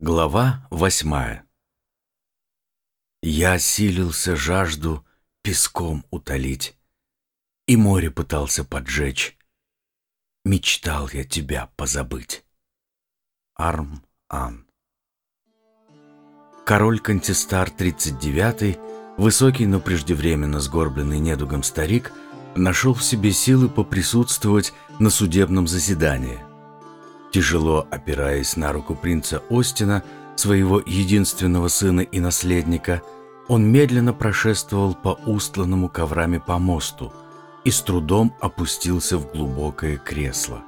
Глава восьмая Я силился жажду песком утолить, И море пытался поджечь. Мечтал я тебя позабыть. Арм Ан Король Кантистар 39 высокий, но преждевременно сгорбленный недугом старик, нашел в себе силы поприсутствовать на судебном заседании. Тяжело опираясь на руку принца Остина, своего единственного сына и наследника, он медленно прошествовал по устланному коврами помосту и с трудом опустился в глубокое кресло.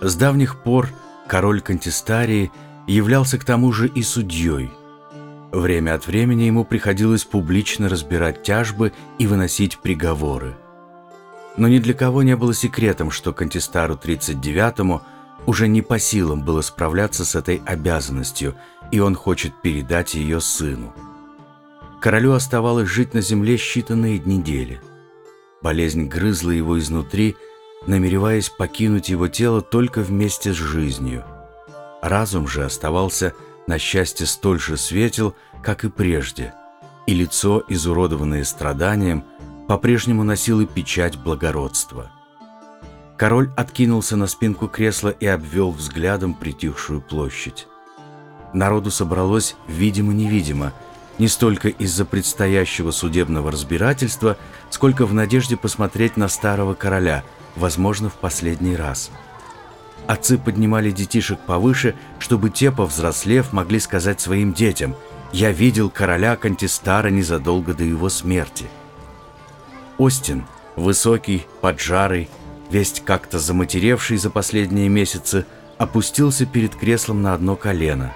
С давних пор король Кантистарии являлся к тому же и судьей. Время от времени ему приходилось публично разбирать тяжбы и выносить приговоры. Но ни для кого не было секретом, что Кантистару 39-му – уже не по силам было справляться с этой обязанностью, и он хочет передать ее сыну. Королю оставалось жить на земле считанные недели. Болезнь грызла его изнутри, намереваясь покинуть его тело только вместе с жизнью. Разум же оставался на счастье столь же светел, как и прежде, и лицо, изуродованное страданием, по-прежнему носило печать благородства. Король откинулся на спинку кресла и обвел взглядом притихшую площадь. Народу собралось видимо-невидимо, не столько из-за предстоящего судебного разбирательства, сколько в надежде посмотреть на старого короля, возможно, в последний раз. Отцы поднимали детишек повыше, чтобы те, повзрослев, могли сказать своим детям «Я видел короля Кантистара незадолго до его смерти». Остин, высокий, поджарый, весть как-то заматеревший за последние месяцы, опустился перед креслом на одно колено.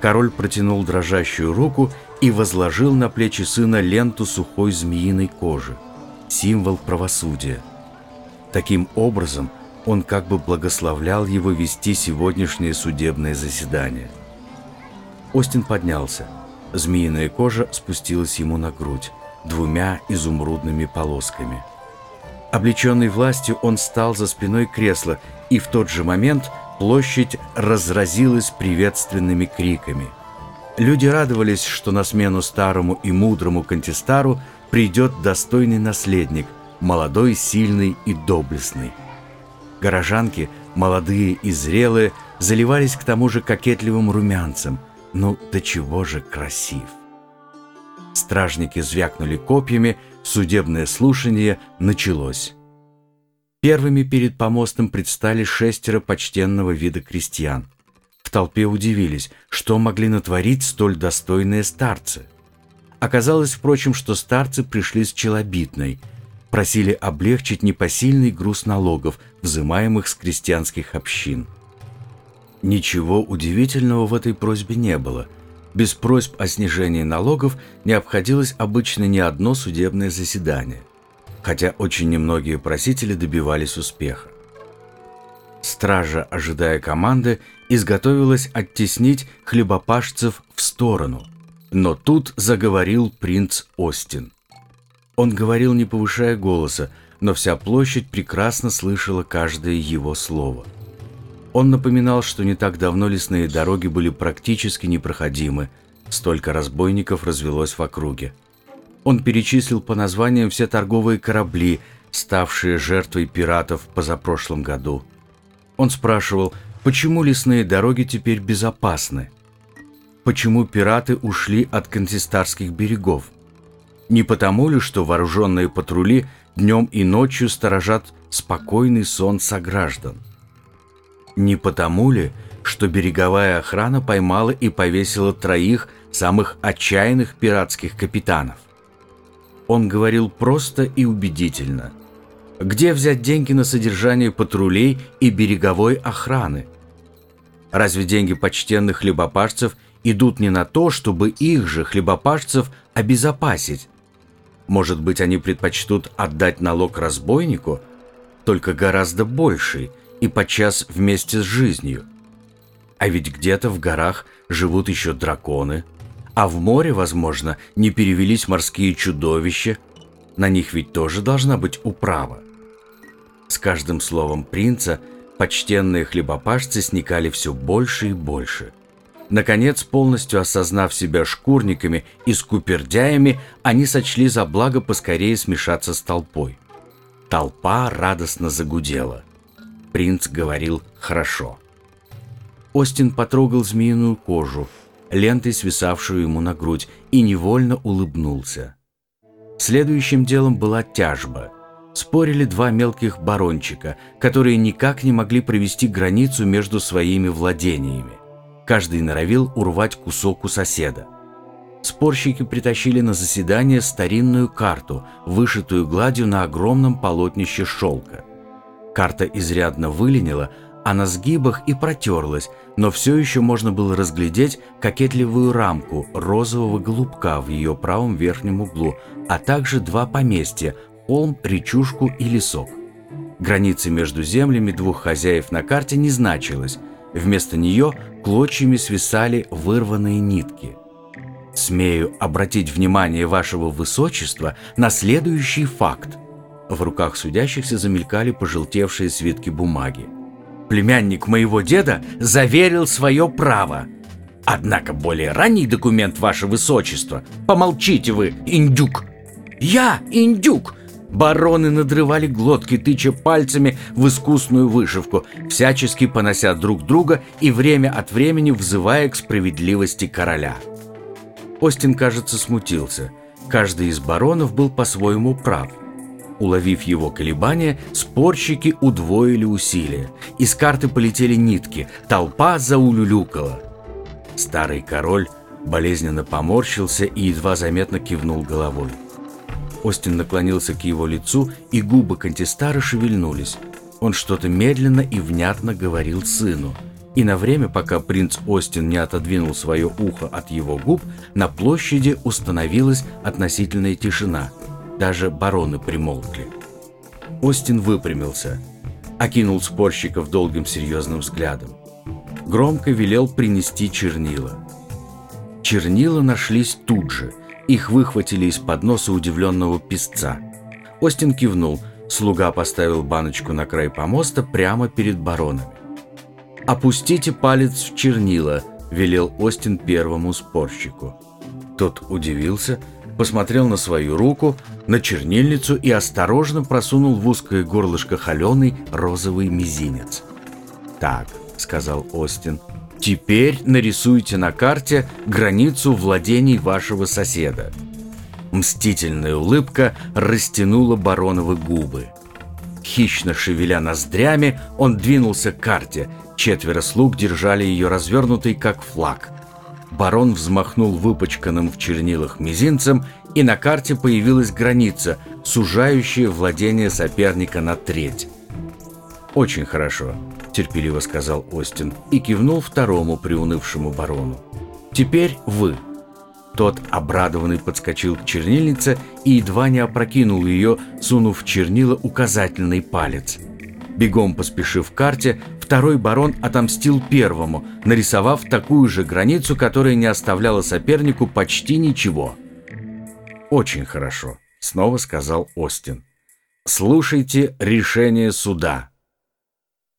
Король протянул дрожащую руку и возложил на плечи сына ленту сухой змеиной кожи, символ правосудия. Таким образом, он как бы благословлял его вести сегодняшнее судебное заседание. Остин поднялся. Змеиная кожа спустилась ему на грудь двумя изумрудными полосками – Облеченный властью, он стал за спиной кресла, и в тот же момент площадь разразилась приветственными криками. Люди радовались, что на смену старому и мудрому Кантистару придет достойный наследник, молодой, сильный и доблестный. Горожанки, молодые и зрелые, заливались к тому же кокетливым румянцем. Ну, до чего же красив! Стражники звякнули копьями, судебное слушание началось. Первыми перед помостом предстали шестеро почтенного вида крестьян. В толпе удивились, что могли натворить столь достойные старцы. Оказалось, впрочем, что старцы пришли с челобитной, просили облегчить непосильный груз налогов, взимаемых с крестьянских общин. Ничего удивительного в этой просьбе не было – без просьб о снижении налогов не обходилось обычно ни одно судебное заседание, хотя очень немногие просители добивались успеха. Стража, ожидая команды, изготовилась оттеснить хлебопашцев в сторону, но тут заговорил принц Остин. Он говорил, не повышая голоса, но вся площадь прекрасно слышала каждое его слово – он напоминал, что не так давно лесные дороги были практически непроходимы, столько разбойников развелось в округе. Он перечислил по названиям все торговые корабли, ставшие жертвой пиратов позапрошлом году. Он спрашивал, почему лесные дороги теперь безопасны? Почему пираты ушли от контистарских берегов? Не потому ли, что вооруженные патрули днем и ночью сторожат спокойный сон сограждан? Не потому ли, что береговая охрана поймала и повесила троих самых отчаянных пиратских капитанов? Он говорил просто и убедительно. Где взять деньги на содержание патрулей и береговой охраны? Разве деньги почтенных хлебопашцев идут не на то, чтобы их же, хлебопашцев, обезопасить? Может быть, они предпочтут отдать налог разбойнику, только гораздо больший – и подчас вместе с жизнью. А ведь где-то в горах живут еще драконы, а в море, возможно, не перевелись морские чудовища. На них ведь тоже должна быть управа. С каждым словом принца почтенные хлебопашцы сникали все больше и больше. Наконец, полностью осознав себя шкурниками и скупердяями, они сочли за благо поскорее смешаться с толпой. Толпа радостно загудела. Принц говорил «хорошо». Остин потрогал змеиную кожу, лентой свисавшую ему на грудь, и невольно улыбнулся. Следующим делом была тяжба. Спорили два мелких барончика, которые никак не могли провести границу между своими владениями. Каждый норовил урвать кусок у соседа. Спорщики притащили на заседание старинную карту, вышитую гладью на огромном полотнище шелка. Карта изрядно выленила, а на сгибах и протерлась, но все еще можно было разглядеть кокетливую рамку розового голубка в ее правом верхнем углу, а также два поместья – холм, речушку и лесок. Границы между землями двух хозяев на карте не значилось, Вместо нее клочьями свисали вырванные нитки. «Смею обратить внимание вашего высочества на следующий факт». В руках судящихся замелькали пожелтевшие свитки бумаги. «Племянник моего деда заверил свое право. Однако более ранний документ, ваше высочество, помолчите вы, индюк!» «Я индюк!» Бароны надрывали глотки, тыча пальцами в искусную вышивку, всячески понося друг друга и время от времени взывая к справедливости короля. Остин, кажется, смутился. Каждый из баронов был по-своему прав. Уловив его колебания, спорщики удвоили усилия. Из карты полетели нитки, толпа заулюлюкала. Старый король болезненно поморщился и едва заметно кивнул головой. Остин наклонился к его лицу, и губы Кантистара шевельнулись. Он что-то медленно и внятно говорил сыну. И на время, пока принц Остин не отодвинул свое ухо от его губ, на площади установилась относительная тишина. Даже бароны примолкли. Остин выпрямился, окинул спорщиков долгим серьезным взглядом. Громко велел принести чернила. Чернила нашлись тут же – их выхватили из-под носа удивленного песца. Остин кивнул. Слуга поставил баночку на край помоста прямо перед баронами. «Опустите палец в чернила», – велел Остин первому спорщику. Тот удивился, посмотрел на свою руку, на чернильницу и осторожно просунул в узкое горлышко холеный розовый мизинец. «Так», — сказал Остин, Теперь нарисуйте на карте границу владений вашего соседа. Мстительная улыбка растянула бароновы губы. Хищно шевеля ноздрями, он двинулся к карте. Четверо слуг держали ее развернутой, как флаг. Барон взмахнул выпачканным в чернилах мизинцем, и на карте появилась граница, сужающая владение соперника на треть. «Очень хорошо», — терпеливо сказал Остин и кивнул второму приунывшему барону. «Теперь вы». Тот, обрадованный, подскочил к чернильнице и едва не опрокинул ее, сунув в чернила указательный палец. Бегом поспешив к карте, второй барон отомстил первому, нарисовав такую же границу, которая не оставляла сопернику почти ничего. «Очень хорошо», — снова сказал Остин. «Слушайте решение суда».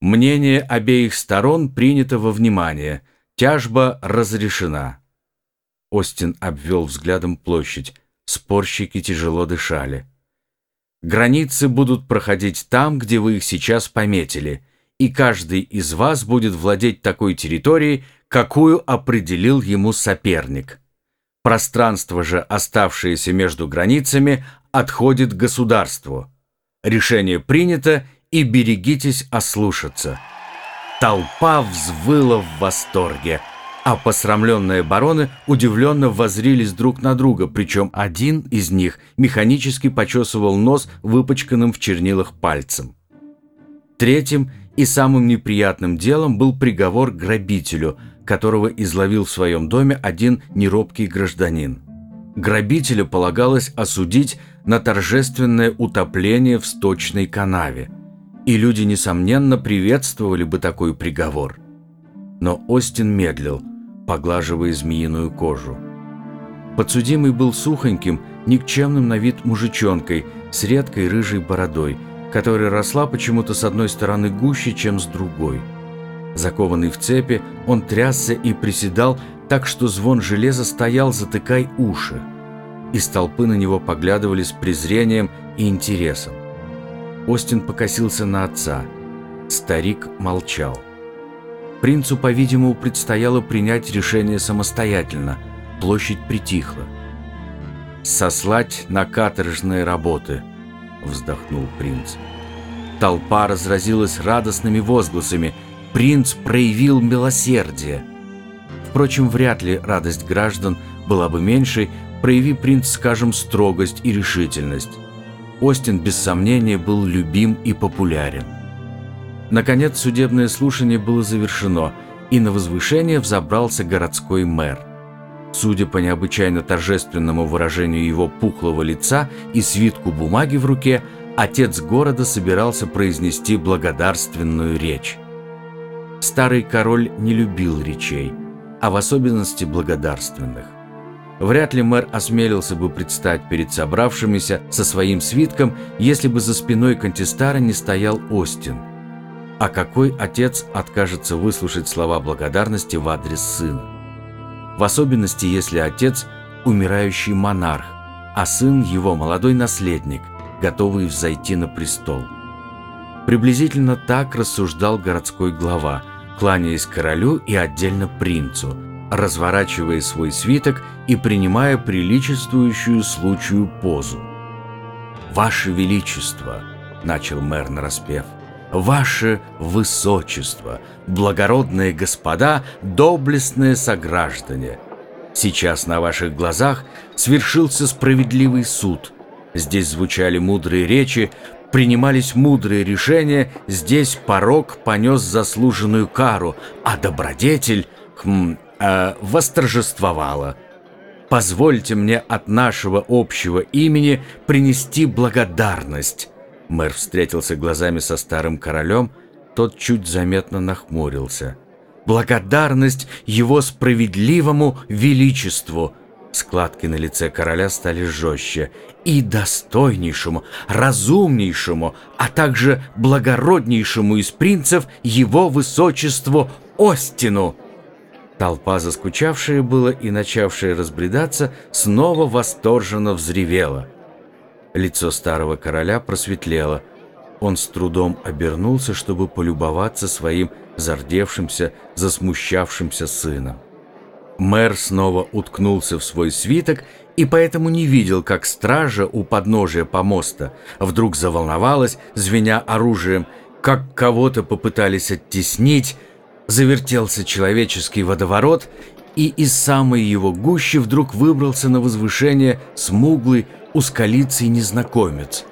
Мнение обеих сторон принято во внимание. Тяжба разрешена. Остин обвел взглядом площадь. Спорщики тяжело дышали. Границы будут проходить там, где вы их сейчас пометили, и каждый из вас будет владеть такой территорией, какую определил ему соперник. Пространство же, оставшееся между границами, отходит государству. Решение принято, и берегитесь ослушаться». Толпа взвыла в восторге, а посрамленные бароны удивленно возрились друг на друга, причем один из них механически почесывал нос выпачканным в чернилах пальцем. Третьим и самым неприятным делом был приговор грабителю, которого изловил в своем доме один неробкий гражданин. Грабителя полагалось осудить на торжественное утопление в сточной канаве – и люди, несомненно, приветствовали бы такой приговор. Но Остин медлил, поглаживая змеиную кожу. Подсудимый был сухоньким, никчемным на вид мужичонкой с редкой рыжей бородой, которая росла почему-то с одной стороны гуще, чем с другой. Закованный в цепи, он трясся и приседал, так что звон железа стоял, затыкай уши. Из толпы на него поглядывали с презрением и интересом. Остин покосился на отца. Старик молчал. Принцу, по-видимому, предстояло принять решение самостоятельно. Площадь притихла. «Сослать на каторжные работы», — вздохнул принц. Толпа разразилась радостными возгласами. Принц проявил милосердие. Впрочем, вряд ли радость граждан была бы меньшей, прояви принц, скажем, строгость и решительность. Остин, без сомнения, был любим и популярен. Наконец, судебное слушание было завершено, и на возвышение взобрался городской мэр. Судя по необычайно торжественному выражению его пухлого лица и свитку бумаги в руке, отец города собирался произнести благодарственную речь. Старый король не любил речей, а в особенности благодарственных. Вряд ли мэр осмелился бы предстать перед собравшимися со своим свитком, если бы за спиной Контестара не стоял Остин – а какой отец откажется выслушать слова благодарности в адрес сына? В особенности, если отец – умирающий монарх, а сын – его молодой наследник, готовый взойти на престол. Приблизительно так рассуждал городской глава, кланяясь королю и отдельно принцу, разворачивая свой свиток и принимая приличествующую случаю позу. «Ваше Величество!» – начал мэр нараспев – Ваше Высочество, благородные господа, доблестные сограждане, сейчас на ваших глазах свершился справедливый суд. Здесь звучали мудрые речи, принимались мудрые решения, здесь порог понес заслуженную кару, а добродетель хм, э, восторжествовала. Позвольте мне от нашего общего имени принести благодарность Мэр встретился глазами со старым королем, тот чуть заметно нахмурился. «Благодарность его справедливому величеству!» Складки на лице короля стали жестче. «И достойнейшему, разумнейшему, а также благороднейшему из принцев его высочеству Остину!» Толпа, заскучавшая было и начавшая разбредаться, снова восторженно взревела – Лицо старого короля просветлело. Он с трудом обернулся, чтобы полюбоваться своим зардевшимся, засмущавшимся сыном. Мэр снова уткнулся в свой свиток и поэтому не видел, как стража у подножия помоста вдруг заволновалась, звеня оружием, как кого-то попытались оттеснить, завертелся человеческий водоворот, и из самой его гущи вдруг выбрался на возвышение смуглый, узколицый незнакомец.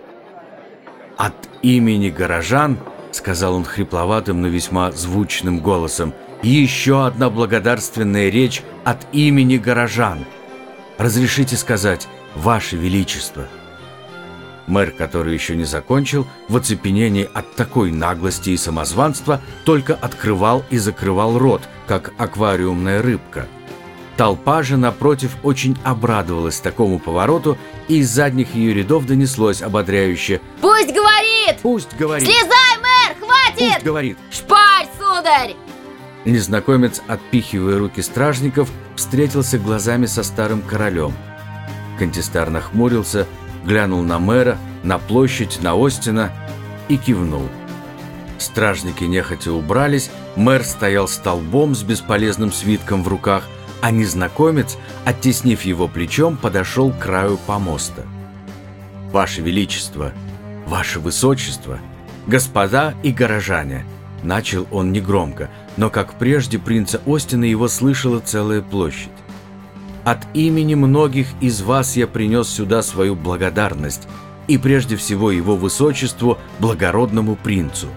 «От имени горожан», — сказал он хрипловатым, но весьма звучным голосом, «еще одна благодарственная речь от имени горожан. Разрешите сказать, Ваше Величество». Мэр, который еще не закончил, в оцепенении от такой наглости и самозванства, только открывал и закрывал рот, как аквариумная рыбка — Толпа же, напротив, очень обрадовалась такому повороту, и из задних ее рядов донеслось ободряюще «Пусть говорит!» «Пусть говорит!» «Слезай, мэр, хватит!» «Пусть говорит!» «Шпарь, сударь!» Незнакомец, отпихивая руки стражников, встретился глазами со старым королем. Кантистар нахмурился, глянул на мэра, на площадь, на Остина и кивнул. Стражники нехотя убрались, мэр стоял столбом с бесполезным свитком в руках – а незнакомец, оттеснив его плечом, подошел к краю помоста. «Ваше Величество, Ваше Высочество, господа и горожане!» Начал он негромко, но, как прежде, принца Остина его слышала целая площадь. «От имени многих из вас я принес сюда свою благодарность, и прежде всего его высочеству, благородному принцу.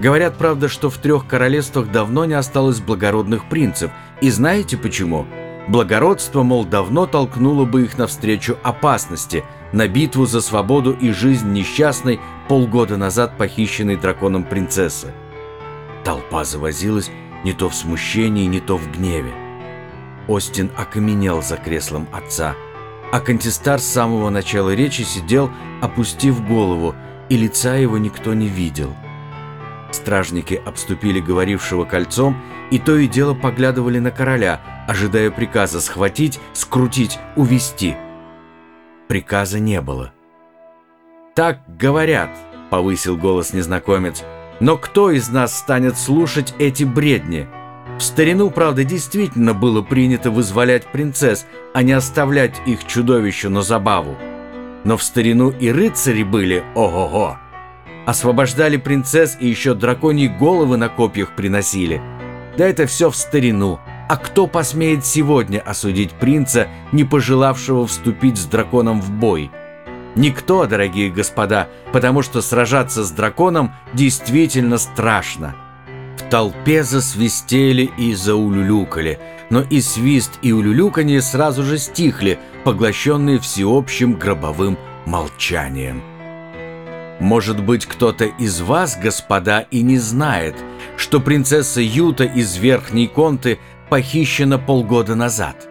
Говорят, правда, что в трех королевствах давно не осталось благородных принцев – и знаете почему? Благородство, мол, давно толкнуло бы их навстречу опасности, на битву за свободу и жизнь несчастной, полгода назад похищенной драконом принцессы. Толпа завозилась не то в смущении, не то в гневе. Остин окаменел за креслом отца, а Кантистар с самого начала речи сидел, опустив голову, и лица его никто не видел. Стражники обступили говорившего кольцом и то и дело поглядывали на короля, ожидая приказа схватить, скрутить, увести. Приказа не было. «Так говорят», — повысил голос незнакомец, «но кто из нас станет слушать эти бредни?» В старину, правда, действительно было принято вызволять принцесс, а не оставлять их чудовищу на забаву. Но в старину и рыцари были ого-го. Освобождали принцесс и еще драконьи головы на копьях приносили. Да это все в старину. А кто посмеет сегодня осудить принца, не пожелавшего вступить с драконом в бой? Никто, дорогие господа, потому что сражаться с драконом действительно страшно. В толпе засвистели и заулюлюкали, но и свист, и улюлюканье сразу же стихли, поглощенные всеобщим гробовым молчанием. Может быть, кто-то из вас, господа, и не знает, что принцесса Юта из Верхней Конты похищена полгода назад.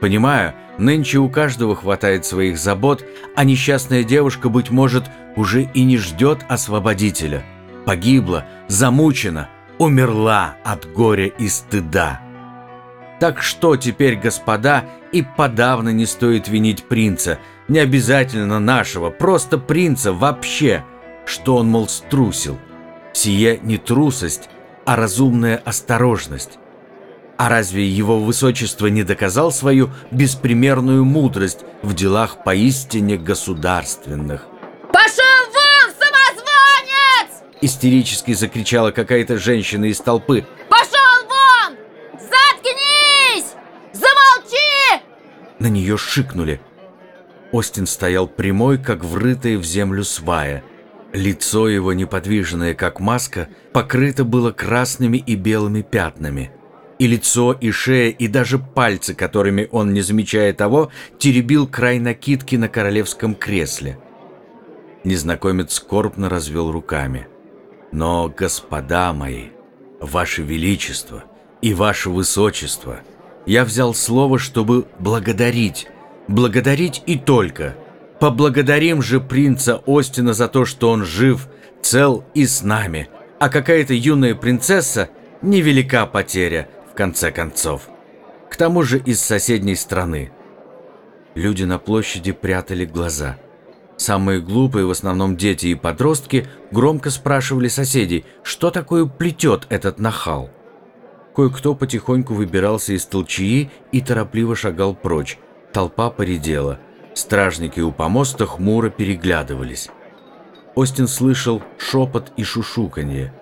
Понимаю, нынче у каждого хватает своих забот, а несчастная девушка, быть может, уже и не ждет освободителя. Погибла, замучена, умерла от горя и стыда. Так что теперь, господа, и подавно не стоит винить принца, не обязательно нашего, просто принца вообще, что он, мол, струсил. Сие не трусость, а разумная осторожность. А разве его высочество не доказал свою беспримерную мудрость в делах поистине государственных? Пошел вон, самозванец! Истерически закричала какая-то женщина из толпы. Пошел вон! Заткнись! Замолчи! На нее шикнули. Остин стоял прямой, как врытая в землю свая. Лицо его, неподвижное, как маска, покрыто было красными и белыми пятнами. И лицо, и шея, и даже пальцы, которыми он, не замечая того, теребил край накидки на королевском кресле. Незнакомец скорбно развел руками. «Но, господа мои, ваше величество и ваше высочество, я взял слово, чтобы благодарить, благодарить и только. Поблагодарим же принца Остина за то, что он жив, цел и с нами, а какая-то юная принцесса – невелика потеря, в конце концов. К тому же из соседней страны. Люди на площади прятали глаза. Самые глупые, в основном дети и подростки, громко спрашивали соседей, что такое плетет этот нахал. Кое-кто потихоньку выбирался из толчии и торопливо шагал прочь, Толпа поредела. Стражники у помоста хмуро переглядывались. Остин слышал шепот и шушуканье.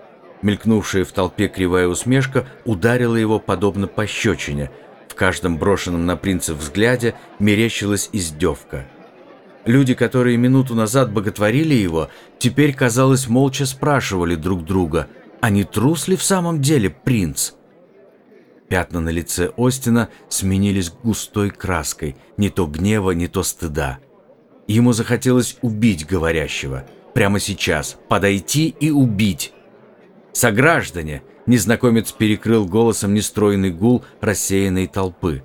Мелькнувшая в толпе кривая усмешка ударила его подобно пощечине. В каждом брошенном на принца взгляде мерещилась издевка. Люди, которые минуту назад боготворили его, теперь, казалось, молча спрашивали друг друга, а не трус ли в самом деле принц? Пятна на лице Остина сменились густой краской, не то гнева, не то стыда. Ему захотелось убить говорящего. Прямо сейчас. Подойти и убить. «Сограждане!» – незнакомец перекрыл голосом нестройный гул рассеянной толпы.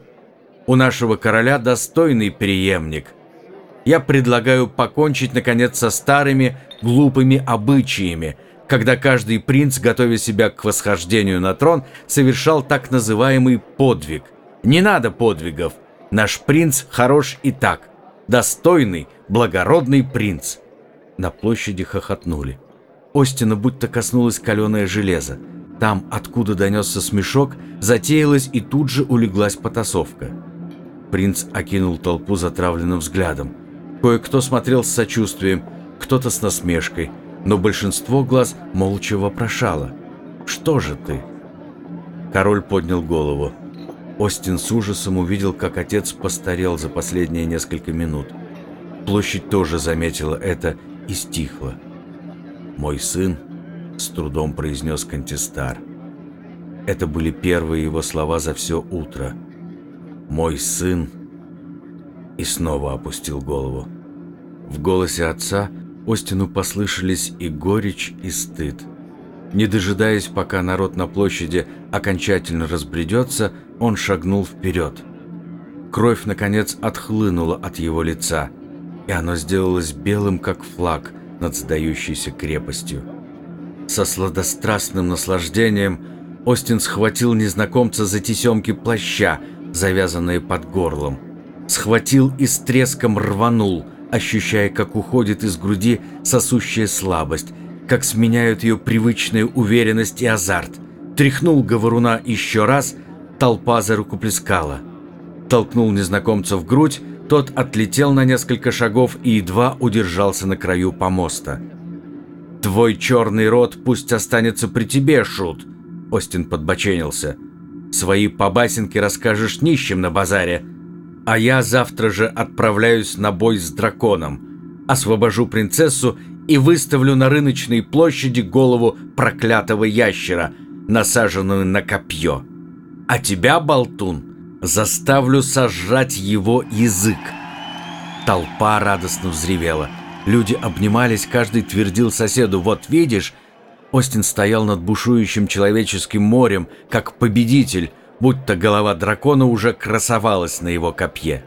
«У нашего короля достойный преемник. Я предлагаю покончить, наконец, со старыми глупыми обычаями, когда каждый принц, готовя себя к восхождению на трон, совершал так называемый подвиг. Не надо подвигов. Наш принц хорош и так. Достойный, благородный принц. На площади хохотнули. Остина будто коснулось каленое железо. Там, откуда донесся смешок, затеялась и тут же улеглась потасовка. Принц окинул толпу затравленным взглядом. Кое-кто смотрел с сочувствием, кто-то с насмешкой – но большинство глаз молча вопрошало «Что же ты?». Король поднял голову. Остин с ужасом увидел, как отец постарел за последние несколько минут. Площадь тоже заметила это и стихла. «Мой сын», — с трудом произнес Кантистар. Это были первые его слова за все утро. «Мой сын», и снова опустил голову. В голосе отца Остину послышались и горечь, и стыд. Не дожидаясь, пока народ на площади окончательно разбредется, он шагнул вперед. Кровь, наконец, отхлынула от его лица, и оно сделалось белым, как флаг над сдающейся крепостью. Со сладострастным наслаждением Остин схватил незнакомца за тесемки плаща, завязанные под горлом. Схватил и с треском рванул, ощущая, как уходит из груди сосущая слабость, как сменяют ее привычная уверенность и азарт. Тряхнул говоруна еще раз, толпа за руку плескала. Толкнул незнакомца в грудь, тот отлетел на несколько шагов и едва удержался на краю помоста. «Твой черный рот пусть останется при тебе, Шут!» Остин подбоченился. «Свои побасенки расскажешь нищим на базаре, а я завтра же отправляюсь на бой с драконом, освобожу принцессу и выставлю на рыночной площади голову проклятого ящера, насаженную на копье. А тебя, болтун, заставлю сожрать его язык». Толпа радостно взревела – Люди обнимались, каждый твердил соседу «Вот видишь!» Остин стоял над бушующим человеческим морем, как победитель, будто голова дракона уже красовалась на его копье.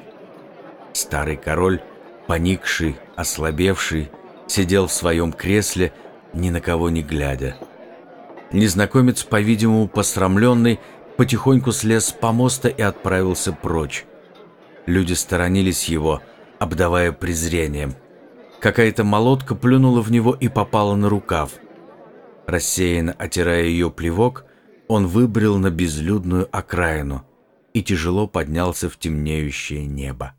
Старый король, поникший, ослабевший, сидел в своем кресле, ни на кого не глядя. Незнакомец, по-видимому, посрамленный, потихоньку слез с помоста и отправился прочь. Люди сторонились его, обдавая презрением – Какая-то молотка плюнула в него и попала на рукав. Рассеянно отирая ее плевок, он выбрел на безлюдную окраину и тяжело поднялся в темнеющее небо.